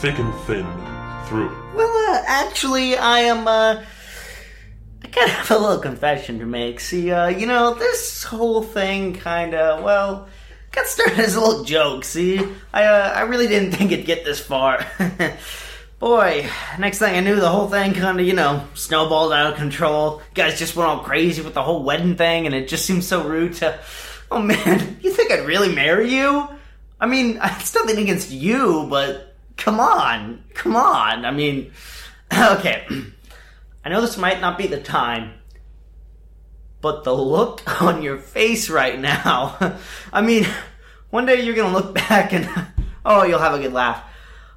thick and thin, through. Well, uh, actually, I am, uh, I kind of have a little confession to make. See, uh, you know, this whole thing kind of, well, got started as a little joke, see? I, uh, I really didn't think it'd get this far. Boy, next thing I knew, the whole thing kind of, you know, snowballed out of control. You Guys just went all crazy with the whole wedding thing, and it just seems so rude to. Oh man, you think I'd really marry you? I mean, it's nothing against you, but come on, come on. I mean, okay. I know this might not be the time, but the look on your face right now. I mean, one day you're gonna look back and oh, you'll have a good laugh.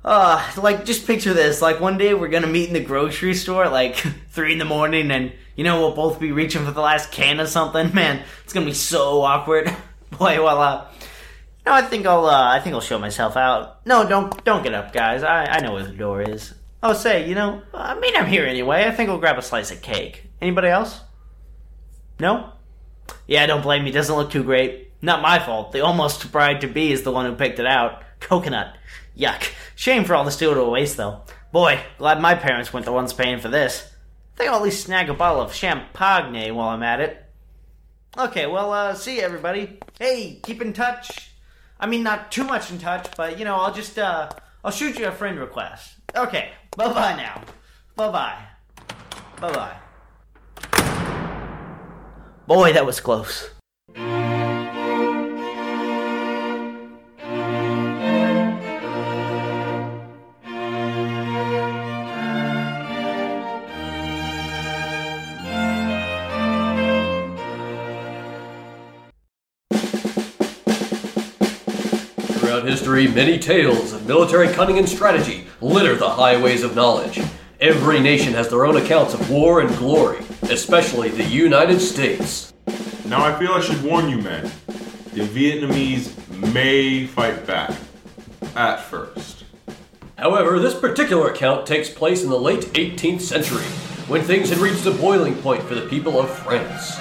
Uh, like just picture this. Like one day we're gonna meet in the grocery store at like three in the morning, and you know we'll both be reaching for the last can of something. Man, it's gonna be so awkward. Boy, well, uh, no, I think I'll, uh, I think I'll show myself out. No, don't, don't get up, guys. I, I know where the door is. Oh, say, you know, I mean, I'm here anyway. I think we'll grab a slice of cake. Anybody else? No? Yeah, don't blame me. Doesn't look too great. Not my fault. The almost bride to be is the one who picked it out. Coconut. Yuck. Shame for all the steel to waste, though. Boy, glad my parents weren't the ones paying for this. I think I'll at least snag a bottle of champagne while I'm at it. Okay, well, uh, see you, everybody. Hey, keep in touch. I mean, not too much in touch, but, you know, I'll just, uh, I'll shoot you a friend request. Okay, bye-bye now. Bye-bye. Bye-bye. Boy, that was close. History, many tales of military cunning and strategy litter the highways of knowledge. Every nation has their own accounts of war and glory, especially the United States. Now I feel I should warn you men. The Vietnamese may fight back. At first. However, this particular account takes place in the late 18th century, when things had reached a boiling point for the people of France.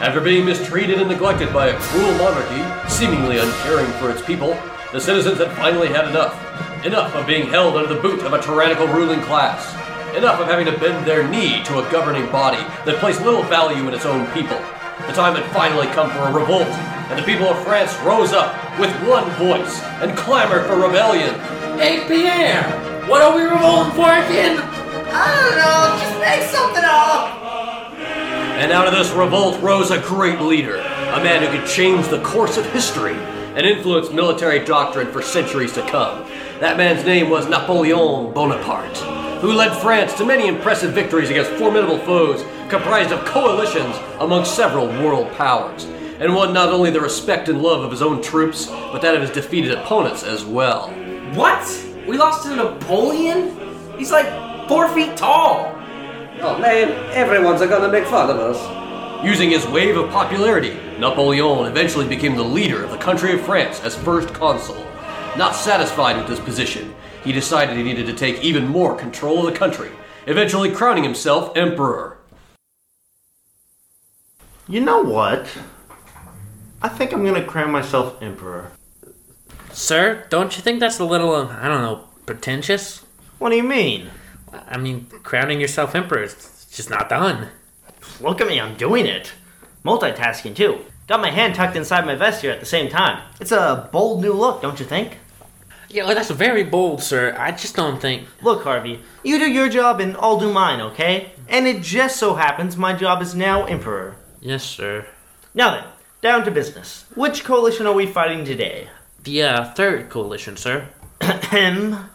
After being mistreated and neglected by a cruel monarchy, seemingly uncaring for its people, the citizens had finally had enough. Enough of being held under the boot of a tyrannical ruling class. Enough of having to bend their knee to a governing body that placed little value in its own people. The time had finally come for a revolt, and the people of France rose up with one voice and clamored for rebellion. Hey, Pierre! What are we revolting for again? I don't know, just make something up! And out of this revolt rose a great leader, a man who could change the course of history and influenced military doctrine for centuries to come. That man's name was Napoleon Bonaparte, who led France to many impressive victories against formidable foes comprised of coalitions among several world powers, and won not only the respect and love of his own troops, but that of his defeated opponents as well. What? We lost to Napoleon? He's like four feet tall. Oh man, everyone's gonna make fun of us. Using his wave of popularity, Napoleon eventually became the leader of the country of France as first consul. Not satisfied with this position, he decided he needed to take even more control of the country, eventually crowning himself emperor. You know what? I think I'm gonna crown myself emperor. Sir, don't you think that's a little, uh, I don't know, pretentious? What do you mean? I mean, crowning yourself emperor is just not done. Look at me, I'm doing it. Multitasking too. Got my hand tucked inside my vest here at the same time. It's a bold new look, don't you think? Yeah, well, that's very bold, sir. I just don't think. Look, Harvey, you do your job and I'll do mine, okay? And it just so happens my job is now emperor. Yes, sir. Now then, down to business. Which coalition are we fighting today? The uh, third coalition, sir. Ahem.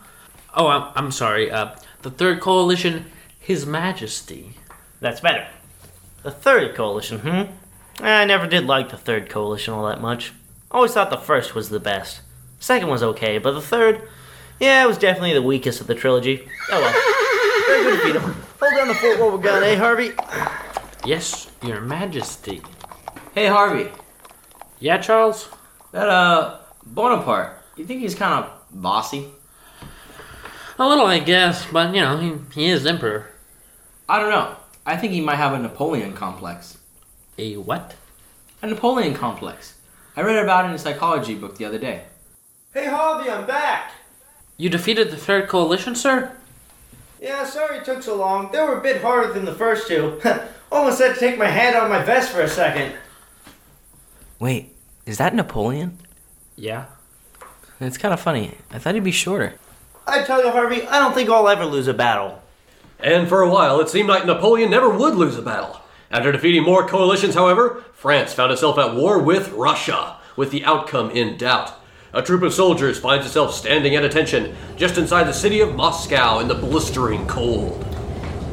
Oh, I'm, I'm sorry. Uh, the third coalition, His Majesty. That's better. The third coalition, hmm? I never did like the third coalition all that much. Always thought the first was the best. Second was okay, but the third, yeah, it was definitely the weakest of the trilogy. Oh well. Very good to beat 'em. Hold down the fort while we're gone, eh, Harvey? Yes, Your Majesty. Hey, Harvey. Yeah, Charles? That, uh, Bonaparte, you think he's kind of bossy? A little, I guess, but you know, he, he is emperor. I don't know. I think he might have a Napoleon complex. A what? A Napoleon complex. I read about it in a psychology book the other day. Hey Harvey, I'm back. You defeated the Third Coalition, sir? Yeah, sorry it took so long. They were a bit harder than the first two. Almost had to take my hand out of my vest for a second. Wait, is that Napoleon? Yeah. It's kind of funny. I thought he'd be shorter. I tell you, Harvey, I don't think I'll ever lose a battle. And for a while, it seemed like Napoleon never would lose a battle. After defeating more coalitions, however, France found itself at war with Russia, with the outcome in doubt. A troop of soldiers finds itself standing at attention just inside the city of Moscow in the blistering cold.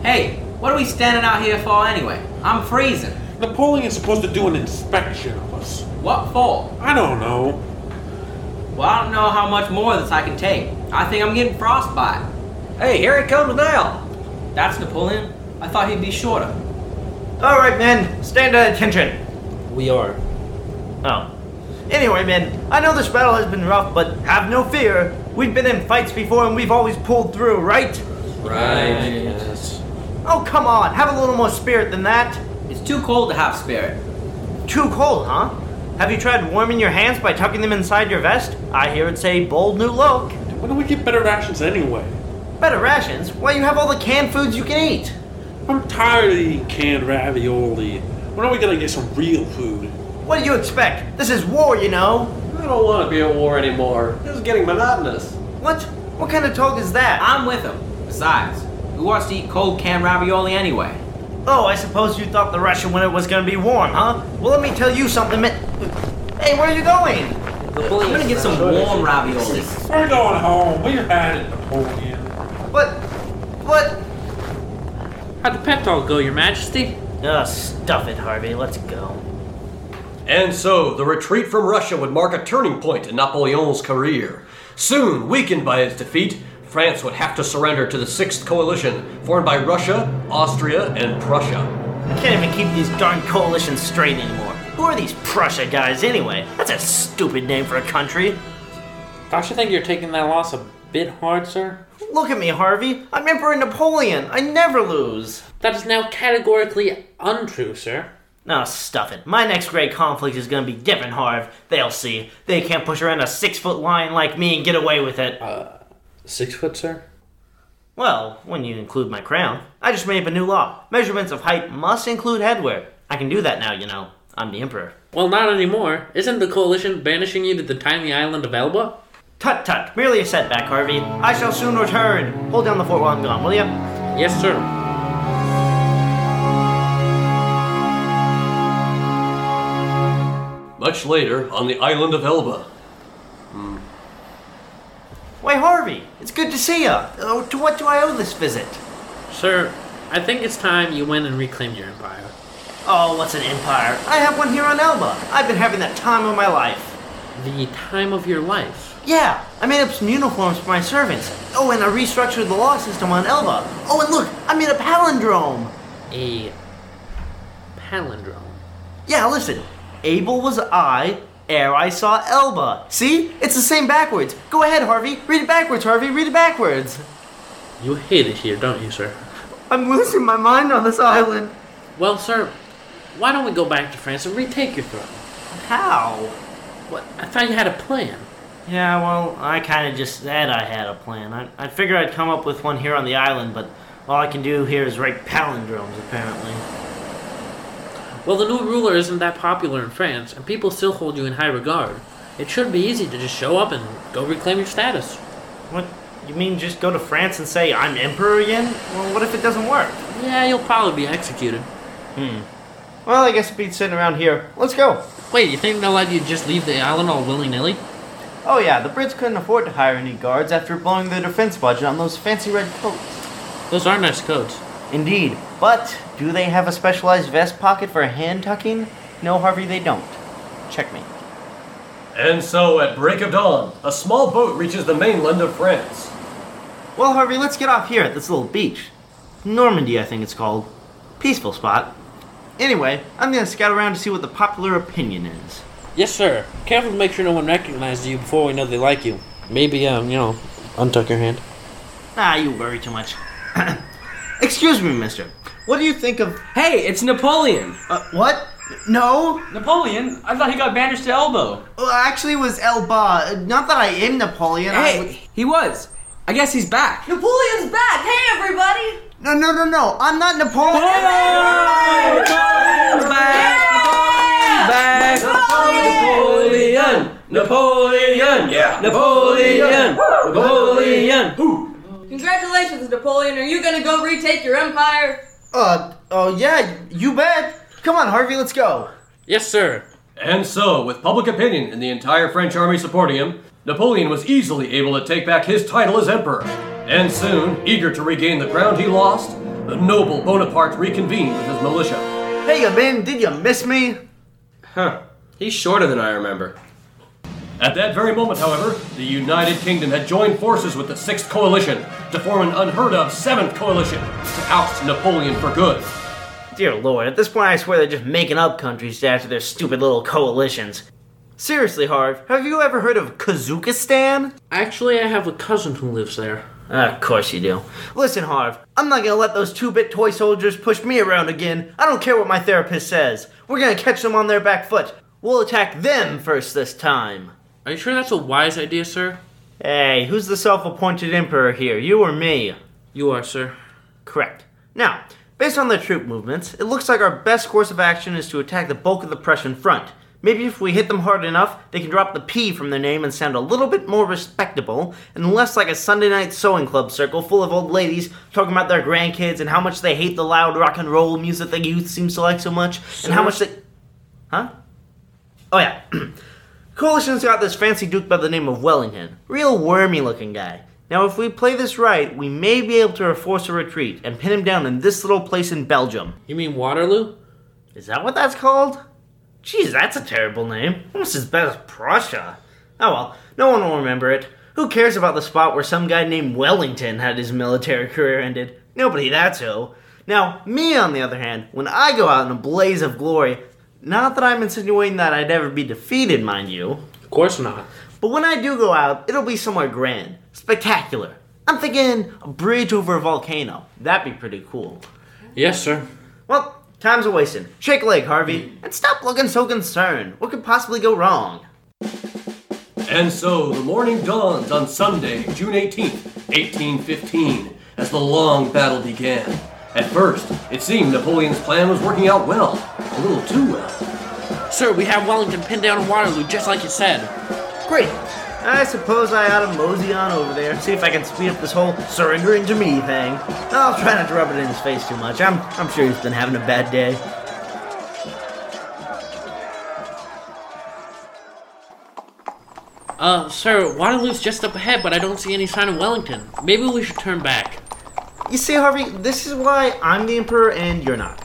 Hey, what are we standing out here for anyway? I'm freezing. Napoleon's supposed to do an inspection of us. What for? I don't know. Well, I don't know how much more of this I can take. I think I'm getting frostbite. Hey, here he comes now. That's Napoleon. I thought he'd be shorter. All right, men, stand at attention. We are. Oh. Anyway, men, I know this battle has been rough, but have no fear. We've been in fights before and we've always pulled through, right? Right. Yes. Oh, come on, have a little more spirit than that. It's too cold to have spirit. Too cold, huh? Have you tried warming your hands by tucking them inside your vest? I hear it's a bold new look. When don't we get better rations anyway? Better rations? Why, you have all the canned foods you can eat. I'm tired of eating canned ravioli. When are we gonna get some real food? What do you expect? This is war, you know. I don't want to be at war anymore. This is getting monotonous. What? What kind of talk is that? I'm with him. Besides, who wants to eat cold canned ravioli anyway? Oh, I suppose you thought the Russian winter was gonna be warm, huh? Well, let me tell you something. mi- Hey, where are you going? I'm gonna get some warm ravioli. We're going home. We had it, Napoleon. What? What? How'd the pet talk go, Your Majesty? Ugh, stuff it, Harvey. Let's go. And so, the retreat from Russia would mark a turning point in Napoleon's career. Soon, weakened by his defeat, France would have to surrender to the Sixth Coalition, formed by Russia, Austria, and Prussia. I can't even keep these darn coalitions straight anymore. Who are these Prussia guys anyway? That's a stupid name for a country. Don't you think you're taking that loss a bit hard, sir? Look at me, Harvey. I'm Emperor Napoleon. I never lose. That is now categorically untrue, sir. No, stuff it. My next great conflict is gonna be different, Harv. They'll see. They can't push around a six foot lion like me and get away with it. Uh, Six foot, sir? Well, when you include my crown. I just made up a new law. Measurements of height must include headwear. I can do that now, you know. I'm the emperor. Well, not anymore. Isn't the coalition banishing you to the tiny island of Elba? Tut tut. Merely a setback, Harvey. I shall soon return. Hold down the fort while I'm gone, will you? Yes, sir. Much later, on the island of Elba, Hmm. Why, Harvey, it's good to see ya. Oh, to what do I owe this visit? Sir, I think it's time you went and reclaimed your empire. Oh, what's an empire? I have one here on Elba. I've been having that time of my life. The time of your life. Yeah, I made up some uniforms for my servants. Oh, and I restructured the law system on Elba. Oh, and look, I made a palindrome. A palindrome. Yeah, listen. Able was I, ere I saw Elba. See? It's the same backwards. Go ahead, Harvey. Read it backwards, Harvey. Read it backwards. You hate it here, don't you, sir? I'm losing my mind on this island. Well, sir, why don't we go back to France and retake your throne? How? What? I thought you had a plan. Yeah, well, I kind of just said I had a plan. I, I figured I'd come up with one here on the island, but all I can do here is write palindromes, apparently. Well, the new ruler isn't that popular in France, and people still hold you in high regard. It should be easy to just show up and go reclaim your status. What? You mean just go to France and say I'm emperor again? Well, what if it doesn't work? Yeah, you'll probably be executed. Hmm. Well, I guess it beats sitting around here. Let's go. Wait, you think they'll let you just leave the island all willy nilly? Oh yeah, the Brits couldn't afford to hire any guards after blowing their defense budget on those fancy red coats. Those are nice coats. Indeed, but do they have a specialized vest pocket for hand tucking? No, Harvey, they don't. Checkmate. And so, at break of dawn, a small boat reaches the mainland of France. Well, Harvey, let's get off here at this little beach. Normandy, I think it's called. Peaceful spot. Anyway, I'm gonna scout around to see what the popular opinion is. Yes, sir. Careful to make sure no one recognizes you before we know they like you. Maybe, um, you know, untuck your hand. Ah, you worry too much. Excuse me, mister. What do you think of. Hey, it's Napoleon. Uh, what? No, Napoleon? I thought he got banished to Elbow. well, actually, it was Elba. Not that I am Napoleon. I was- Hey, he was. I guess he's back. Napoleon's back! Hey, everybody! no, no, no, no. I'm not Napoleon. Back! Napoleon! Napoleon! Yeah! Napoleon! Napoleon! Congratulations, Napoleon. Are you gonna go retake your empire? Uh, oh yeah, you bet. Come on, Harvey, let's go. Yes, sir. And so, with public opinion and the entire French army supporting him, Napoleon was easily able to take back his title as emperor. And soon, eager to regain the ground he lost, the noble Bonaparte reconvened with his militia. Hey, man, did you miss me? Huh. He's shorter than I remember. At that very moment, however, the United Kingdom had joined forces with the Sixth Coalition to form an unheard of Seventh Coalition to oust Napoleon for good. Dear Lord, at this point I swear they're just making up countries after their stupid little coalitions. Seriously, Harv, have you ever heard of Kazakhstan? Actually, I have a cousin who lives there. of course you do. Listen, Harv, I'm not gonna let those two-bit toy soldiers push me around again. I don't care what my therapist says. We're gonna catch them on their back foot. We'll attack them first this time. Are you sure that's a wise idea, sir? Hey, who's the self-appointed emperor here, you or me? You are, sir. Correct. Now, based on the troop movements, it looks like our best course of action is to attack the bulk of the Prussian front. Maybe if we hit them hard enough, they can drop the P from their name and sound a little bit more respectable, and less like a Sunday night sewing club circle full of old ladies talking about their grandkids and how much they hate the loud rock and roll music the youth seems to like so much, and how much they. Huh? Oh, yeah. Coalition's got this fancy duke by the name of Wellington. Real wormy looking guy. Now, if we play this right, we may be able to force a retreat and pin him down in this little place in Belgium. You mean Waterloo? Is that what that's called? Jeez, that's a terrible name. Almost as bad as Prussia. Oh well, no one will remember it. Who cares about the spot where some guy named Wellington had his military career ended? Nobody, that's who. Now, me on the other hand, when I go out in a blaze of glory, not that I'm insinuating that I'd ever be defeated, mind you, Of course not. but when I do go out, it'll be somewhere grand, spectacular. I'm thinking a bridge over a volcano. That'd be pretty cool. Yes, sir. Well, time's a wasting. Shake a leg, Harvey, and stop looking so concerned. What could possibly go wrong? And so the morning dawns on Sunday, June 18th, 1815, as the long battle began. At first, it seemed Napoleon's plan was working out well, a little too well. Sir, we have Wellington pinned down in Waterloo, just like you said. Great. I suppose I ought to mosey on over there and see if I can speed up this whole surrendering to me thing. I'll try not to rub it in his face too much. I'm, I'm sure he's been having a bad day. Uh, sir, Waterloo's just up ahead, but I don't see any sign of Wellington. Maybe we should turn back. You see, Harvey, this is why I'm the emperor and you're not.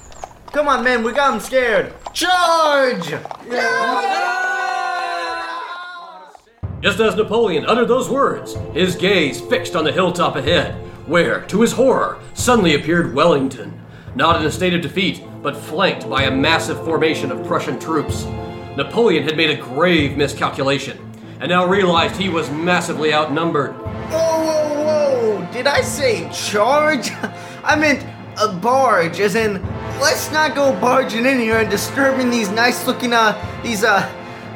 Come on, man, we got him scared. Charge! Just as Napoleon uttered those words, his gaze fixed on the hilltop ahead, where, to his horror, suddenly appeared Wellington, not in a state of defeat, but flanked by a massive formation of Prussian troops. Napoleon had made a grave miscalculation, and now realized he was massively outnumbered. Whoa, whoa, whoa! Did I say charge? I meant a barge, as in, let's not go barging in here and disturbing these nice looking, uh, these, uh,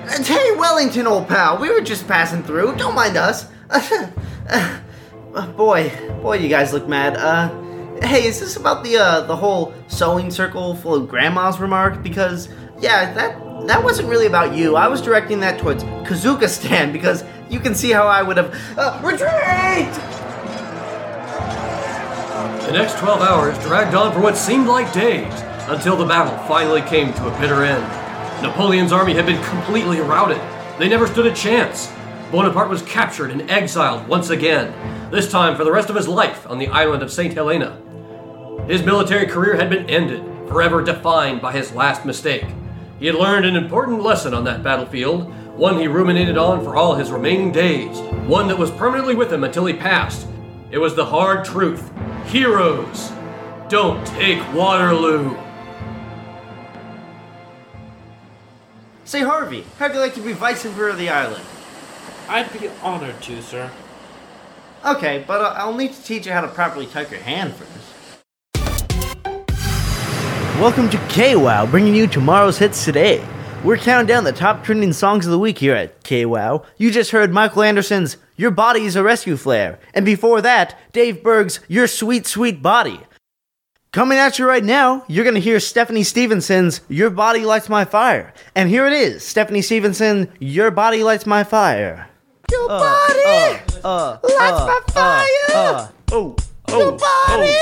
hey, Wellington, old pal, we were just passing through, don't mind us. Boy, boy, you guys look mad. Uh, hey, is this about the, uh, the whole sewing circle full of grandma's remark? Because, yeah, that, that wasn't really about you. I was directing that towards Kazakhstan because you can see how I would have, uh, retreat! The next 12 hours dragged on for what seemed like days, until the battle finally came to a bitter end. Napoleon's army had been completely routed. They never stood a chance. Bonaparte was captured and exiled once again, this time for the rest of his life on the island of St. Helena. His military career had been ended, forever defined by his last mistake. He had learned an important lesson on that battlefield, one he ruminated on for all his remaining days, one that was permanently with him until he passed. It was the hard truth. Heroes don't take Waterloo. Say, Harvey, how'd you like to be vice emperor of the island? I'd be honored to, sir. Okay, but uh, I'll need to teach you how to properly type your hand first. Welcome to KWOW, bringing you tomorrow's hits today. We're counting down the top trending songs of the week here at KWOW. You just heard Michael Anderson's Your Body is a Rescue Flare, and before that, Dave Berg's Your Sweet Sweet Body. Coming at you right now, you're gonna hear Stephanie Stevenson's Your Body Lights My Fire. And here it is Stephanie Stevenson, Your Body Lights My Fire. Your body uh, uh, uh lights my uh, fire. oh, Your body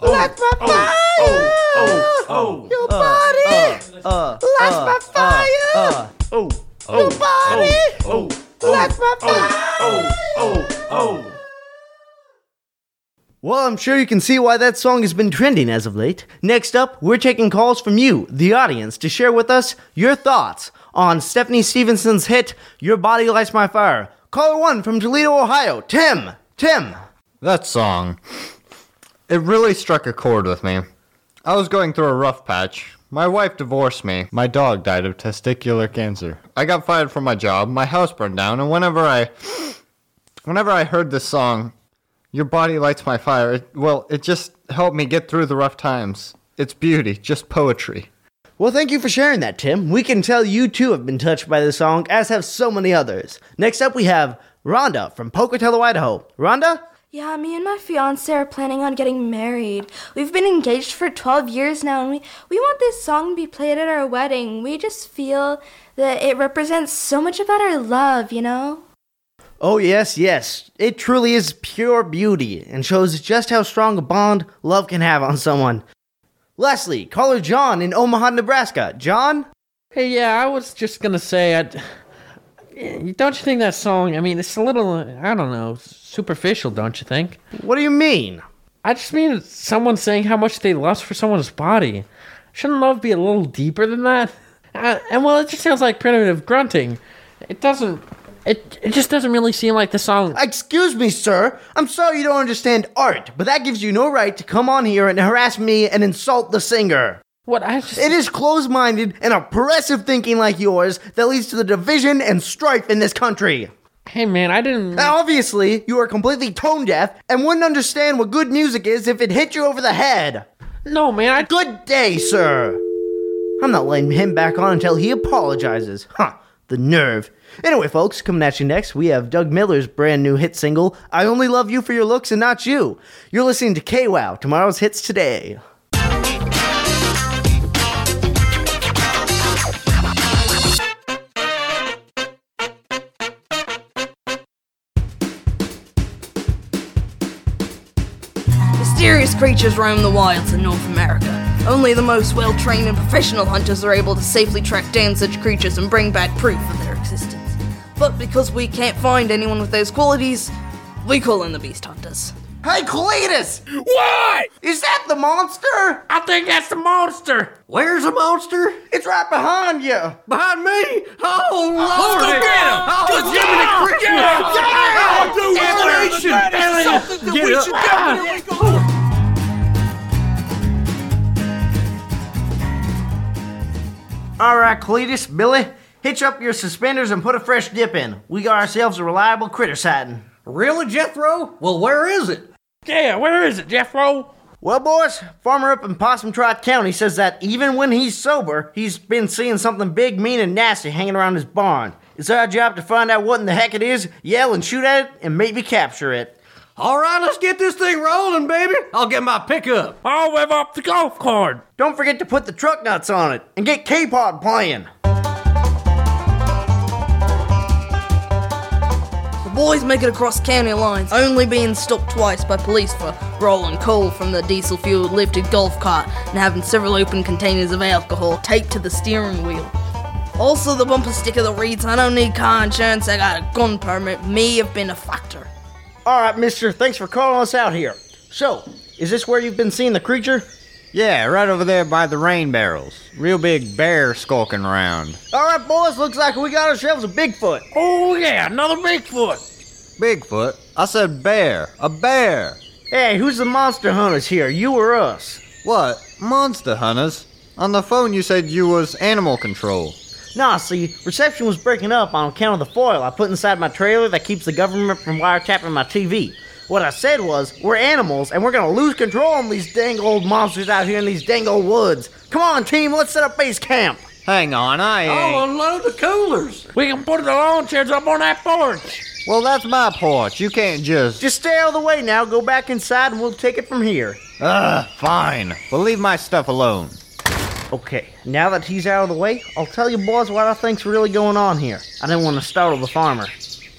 lights my fire. Your body lights my fire. Your body lights my fire. Well, I'm sure you can see why that song has been trending as of late. Next up, we're taking calls from you, the audience, to share with us your thoughts on Stephanie Stevenson's hit, Your Body Lights My Fire. Caller 1 from Toledo, Ohio, Tim. Tim. That song. It really struck a chord with me. I was going through a rough patch. My wife divorced me. My dog died of testicular cancer. I got fired from my job. My house burned down. And whenever I. Whenever I heard this song, Your Body Lights My Fire, it, well, it just helped me get through the rough times. It's beauty, just poetry. Well, thank you for sharing that, Tim. We can tell you too have been touched by this song, as have so many others. Next up, we have Rhonda from Pocatello, Idaho. Rhonda? Yeah, me and my fiance are planning on getting married. We've been engaged for 12 years now, and we, we want this song to be played at our wedding. We just feel that it represents so much about our love, you know? Oh, yes, yes. It truly is pure beauty and shows just how strong a bond love can have on someone. Leslie, caller John in Omaha, Nebraska. John? Hey, yeah, I was just gonna say, I, don't you think that song? I mean, it's a little, I don't know, superficial, don't you think? What do you mean? I just mean someone saying how much they lust for someone's body. Shouldn't love be a little deeper than that? Uh, and well, it just sounds like primitive grunting. It doesn't. It, it just doesn't really seem like the song. Excuse me, sir. I'm sorry you don't understand art, but that gives you no right to come on here and harass me and insult the singer. What I just... It is closed minded and oppressive thinking like yours that leads to the division and strife in this country. Hey man, I didn't. Now, obviously, you are completely tone deaf and wouldn't understand what good music is if it hit you over the head. No, man, I. Good day, sir. I'm not letting him back on until he apologizes. Huh, the nerve. Anyway, folks, coming at you next, we have Doug Miller's brand new hit single, I Only Love You for Your Looks and Not You. You're listening to KWOW, tomorrow's hits today. Mysterious creatures roam the wilds in North America. Only the most well trained and professional hunters are able to safely track down such creatures and bring back proof of their existence. But because we can't find anyone with those qualities, we call in the beast hunters. Hey, Cletus! What? Is that the monster? I think that's the monster. Where's the monster? It's right behind you. Behind me? Oh, Let's go get him! Oh, Just give me the Christmas! Yeah! Damnation! That is something that Get we up. should definitely ah. go All right, Cletus, Billy, hitch up your suspenders and put a fresh dip in. We got ourselves a reliable critter sighting. Really, Jethro? Well, where is it? Yeah, where is it, Jeffro? Well, boys, farmer up in Possum Trot County says that even when he's sober, he's been seeing something big, mean, and nasty hanging around his barn. It's our job to find out what in the heck it is, yell and shoot at it, and maybe capture it. All right, let's get this thing rolling, baby. I'll get my pickup. I'll rev up the golf cart. Don't forget to put the truck nuts on it and get K-Pod playing. The boys make it across county lines, only being stopped twice by police for rolling coal from the diesel fueled lifted golf cart and having several open containers of alcohol taped to the steering wheel. Also, the bumper sticker that reads, I don't need car insurance, I got a gun permit, may have been a factor. All right, mister, thanks for calling us out here. So, is this where you've been seeing the creature? Yeah, right over there by the rain barrels. Real big bear skulking around. All right, boys, looks like we got ourselves a Bigfoot. Oh, yeah, another Bigfoot. Bigfoot? I said bear. A bear. Hey, who's the monster hunters here, you or us? What? Monster hunters? On the phone you said you was animal control. Nah, see, reception was breaking up on account of the foil I put inside my trailer that keeps the government from wiretapping my TV. What I said was, we're animals and we're gonna lose control on these dang old monsters out here in these dang old woods. Come on, team, let's set up base camp. Hang on, I ain't. I'll unload the coolers. We can put the lawn chairs up on that porch. Well, that's my porch. You can't just. Just stay out of the way now, go back inside, and we'll take it from here. Ugh, fine. Well, leave my stuff alone. Okay, now that he's out of the way, I'll tell you boys what I think's really going on here. I didn't want to startle the farmer.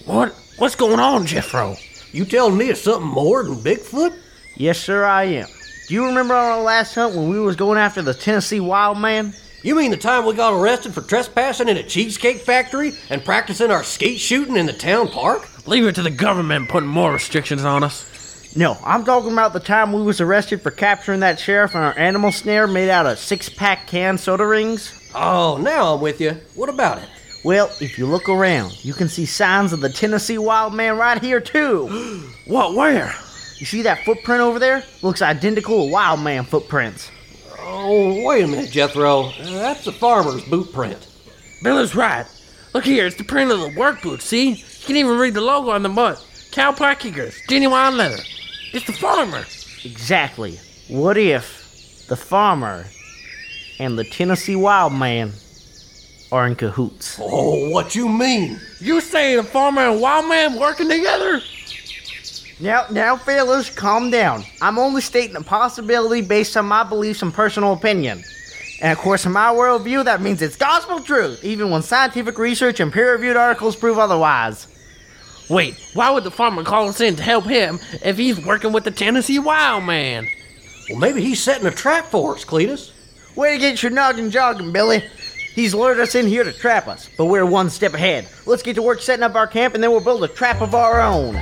What? What's going on, Jeffro? You telling me it's something more than Bigfoot? Yes, sir, I am. Do you remember on our last hunt when we was going after the Tennessee Wild Man? You mean the time we got arrested for trespassing in a cheesecake factory and practicing our skate shooting in the town park? Leave it to the government putting more restrictions on us. No, I'm talking about the time we was arrested for capturing that sheriff in our animal snare made out of six-pack can soda rings. Oh, now I'm with you. What about it? Well, if you look around, you can see signs of the Tennessee Wild Man right here too. what? Where? You see that footprint over there? Looks identical to Wild Man footprints. Oh, wait a minute, Jethro. Uh, that's the farmer's boot print. Bill is right. Look here, it's the print of the work boot, see? You can even read the logo on the butt. Cowpack kickers, genuine leather. It's the farmer. Exactly. What if the farmer and the Tennessee Wild Man are in cahoots? Oh, what you mean? You say the farmer and wild man working together? Now, now, fellas, calm down. I'm only stating a possibility based on my beliefs and personal opinion. And of course, in my worldview, that means it's gospel truth, even when scientific research and peer reviewed articles prove otherwise. Wait, why would the farmer call us in to help him if he's working with the Tennessee Wild Man? Well, maybe he's setting a trap for us, Cletus. Way to get your noggin jogging, Billy. He's lured us in here to trap us, but we're one step ahead. Let's get to work setting up our camp and then we'll build a trap of our own.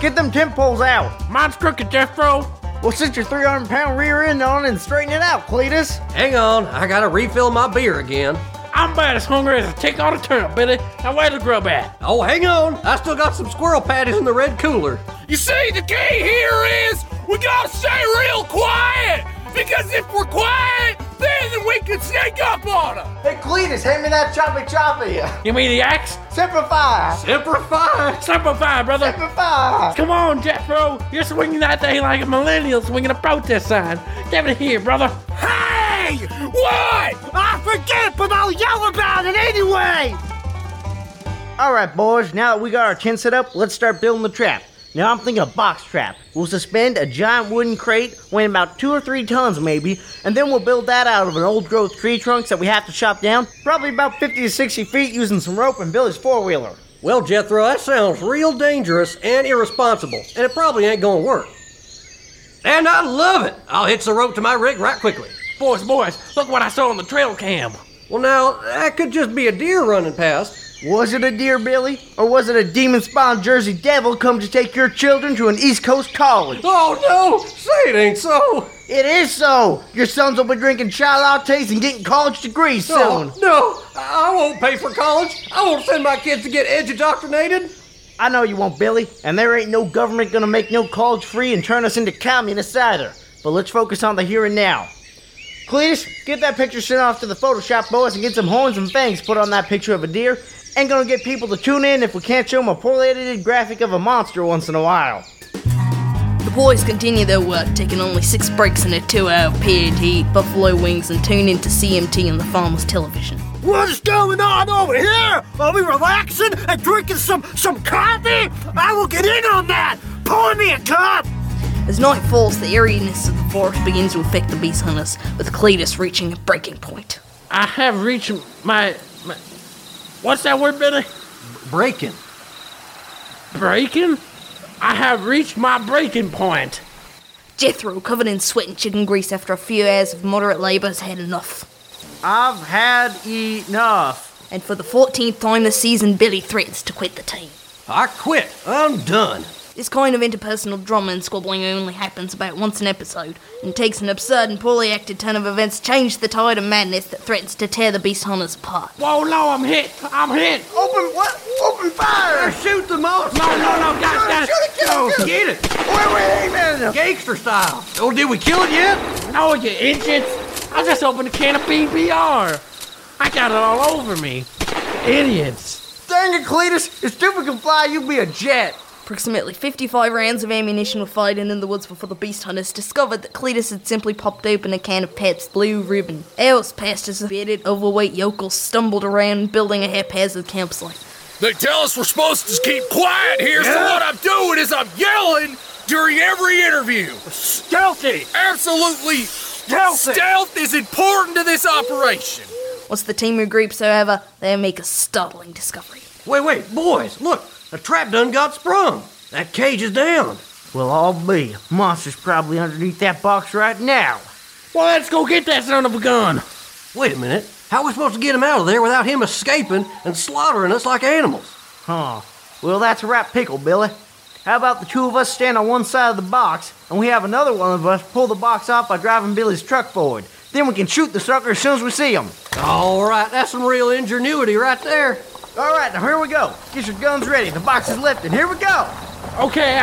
Get them tent poles out. Mine's crooked, Jeffro. Well, sit your 300 pound rear end on and straighten it out, Cletus. Hang on, I gotta refill my beer again. I'm about as hungry as a tick on a turnip, Billy. Now where the grub at? Oh, hang on. I still got some squirrel patties in the red cooler. You see, the key here is we gotta stay real quiet. Because if we're quiet, then we can sneak up on them. Hey, Cletus, hand me that choppy choppy. You mean the axe? Simplify. Simplify. Simplify, brother. Simplify. Come on, Jeffro. You're swinging that thing like a millennial swinging a protest sign. Give it here, brother. Hey! What? I forget, but I'll yell about it anyway! Alright, boys, now that we got our tent set up, let's start building the trap. Now I'm thinking a box trap. We'll suspend a giant wooden crate weighing about two or three tons maybe, and then we'll build that out of an old growth tree trunks that we have to chop down, probably about 50 to 60 feet using some rope and Billy's four wheeler. Well, Jethro, that sounds real dangerous and irresponsible, and it probably ain't gonna work. And I love it! I'll hitch the rope to my rig right quickly. Boys, boys, look what I saw on the trail cam. Well, now, that could just be a deer running past. Was it a deer, Billy? Or was it a demon spawned Jersey devil come to take your children to an East Coast college? Oh, no! Say it ain't so! It is so! Your sons will be drinking chai lattes and getting college degrees soon. No, no! I won't pay for college! I won't send my kids to get edge indoctrinated! I know you won't, Billy, and there ain't no government gonna make no college free and turn us into communists either. But let's focus on the here and now. Cletus, get that picture sent off to the Photoshop boys and get some horns and fangs put on that picture of a deer. Ain't gonna get people to tune in if we can't show them a poorly edited graphic of a monster once in a while. The boys continue their work, taking only six breaks in a two hour period to eat buffalo wings and tune into CMT on the farmer's television. What is going on over here? Are we relaxing and drinking some some coffee? I will get in on that. Pour me a cup. As night falls, the eeriness of the forest begins to affect the beast hunters, with Cletus reaching a breaking point. I have reached my, my what's that word, Billy? Breaking. Breaking? I have reached my breaking point. Jethro, covered in sweat and chicken grease after a few hours of moderate labour, has had enough. I've had enough. And for the 14th time this season, Billy threatens to quit the team. I quit. I'm done. This kind of interpersonal drama and squabbling only happens about once an episode, and takes an absurd and poorly acted turn of events to change the tide of madness that threatens to tear the beast hunters apart. Whoa, no, I'm hit. I'm hit. Open what? Open fire! Shoot the monster! No, no, no, guys, guys. Shoot it, kill it, kill it. Get it! Where we aiming? Gangster style. Oh, did we kill it yet? No, you idiots. I just opened a can of PBR. I got it all over me. Idiots. Dang it, Cletus. If Stupid can fly, you'd be a jet. Approximately 55 rounds of ammunition were fired in the woods before the beast hunters discovered that Cletus had simply popped open a can of Pabst Blue Ribbon. Hours passed as the bearded, overweight yokels stumbled around building a haphazard campsite. They tell us we're supposed to keep quiet here, so what I'm doing is I'm yelling during every interview. Stealthy! Absolutely Stealthy! Stealth is important to this operation. Once the team regroups, however, they make a startling discovery. Wait, wait, boys, look, the trap done got sprung. That cage is down. We'll all be. Monster's probably underneath that box right now. Well, let's go get that son of a gun. Wait a minute. How are we supposed to get him out of there without him escaping and slaughtering us like animals? Huh. Well, that's a wrap pickle, Billy. How about the two of us stand on one side of the box, and we have another one of us pull the box off by driving Billy's truck forward. Then we can shoot the sucker as soon as we see him. All right, that's some real ingenuity right there. All right, now here we go. Get your guns ready. The box is lifted. Here we go. Okay,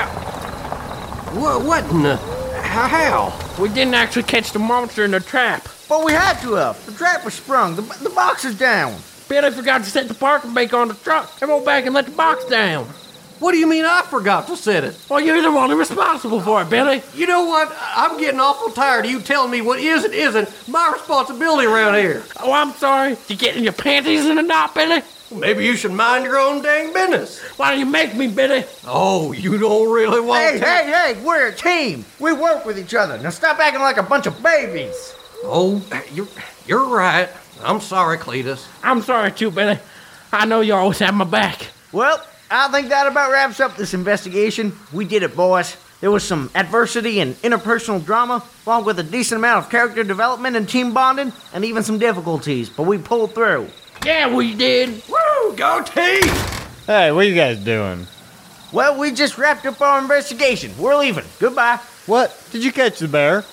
What? What in the? How? We didn't actually catch the monster in the trap. But we had to have. The trap was sprung. The, the box is down. Billy forgot to set the parking brake on the truck and went back and let the box down. What do you mean I forgot to set it? Well, you're the one responsible for it, Billy. You know what? I'm getting awful tired of you telling me what is and isn't my responsibility around here. Oh, I'm sorry. You getting your panties in a knot, Billy? Maybe you should mind your own dang business. Why do you make me, Billy? Oh, you don't really want Hey, to. hey, hey, hey, we're a team. We work with each other. Now stop acting like a bunch of babies. Oh, you're, you're right. I'm sorry, Cletus. I'm sorry too, Billy. I know you always have my back. Well, I think that about wraps up this investigation. We did it, boys. There was some adversity and interpersonal drama, along with a decent amount of character development and team bonding, and even some difficulties, but we pulled through. Yeah, we did. Woo, go team! Hey, what you guys doing? Well, we just wrapped up our investigation. We're leaving. Goodbye. What? Did you catch the bear?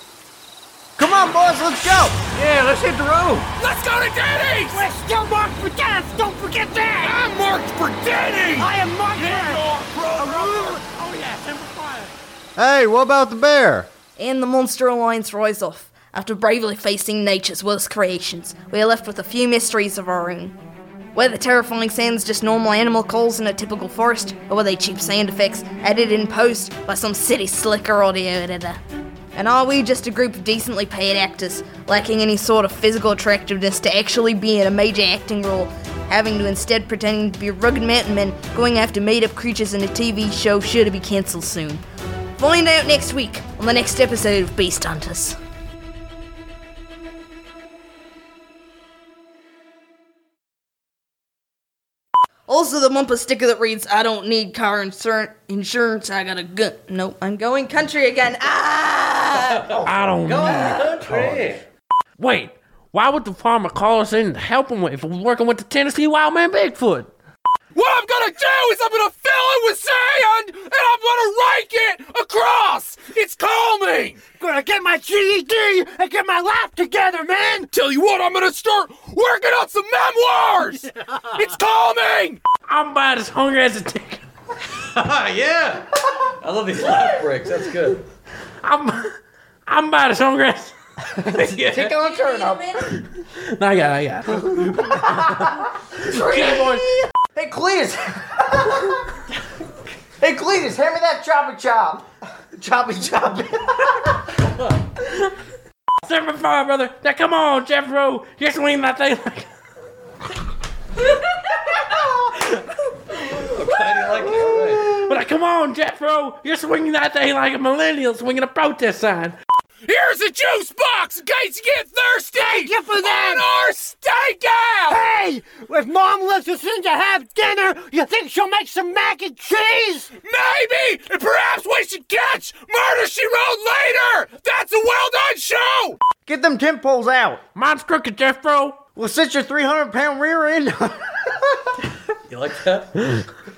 Come on, boys, let's go. Yeah, let's hit the road. Let's go to Denny's! We're still marked for death! Don't forget that! I'm marked for Denny's! I am marked for Oh, yeah, simple fire. Hey, what about the bear? And the Monster Alliance rise off. After bravely facing nature's worst creations, we are left with a few mysteries of our own. Were the terrifying sounds just normal animal calls in a typical forest, or were they cheap sound effects added in post by some city slicker audio editor? And are we just a group of decently paid actors, lacking any sort of physical attractiveness to actually be in a major acting role, having to instead pretending to be rugged mountain men going after made up creatures in a TV show sure to be cancelled soon? Find out next week on the next episode of Beast Hunters. Also, the bumper sticker that reads, I don't need car insur- insurance, I got a gun. Nope, I'm going country again. Ah! I don't know. Country. Wait, why would the farmer call us in to help him if we're working with the Tennessee Wildman Bigfoot? What I'm gonna do is I'm gonna fill it with sand and I'm gonna rake it across! It's calming! Gonna get my GED and get my life together, man! Tell you what, I'm gonna start working on some memoirs! it's calming! I'm about as hungry as a tick. yeah. I love these laugh breaks. That's good. I'm, I'm about as hungry as. Take on turn up. No, I got, it, I got. it. Okay, boys. Hey, Cletus. hey, Cletus, hand me that choppy chop. Choppy chop. Seven five, brother. Now come on, Jeffro. You're swinging that thing like. But like, come on, Jeffro. You're swinging that thing like a millennial swinging a protest sign. Here's a juice box in case you get thirsty! Thank you for that. On our stakeout! Hey! If Mom lets us in to have dinner, you think she'll make some mac and cheese? Maybe! And perhaps we should catch Murder She Wrote later! That's a well done show! Get them tent poles out. Mine's crooked, Jeffro. We'll sit your 300 pound rear end. You like that?